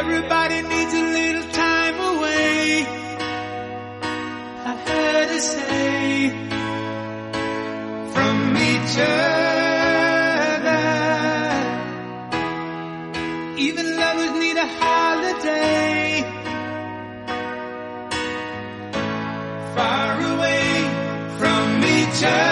Everybody needs a little time away. I had to say from each other. Even lovers need a holiday. Far away from each other.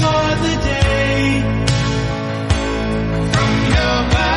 For the day from your body.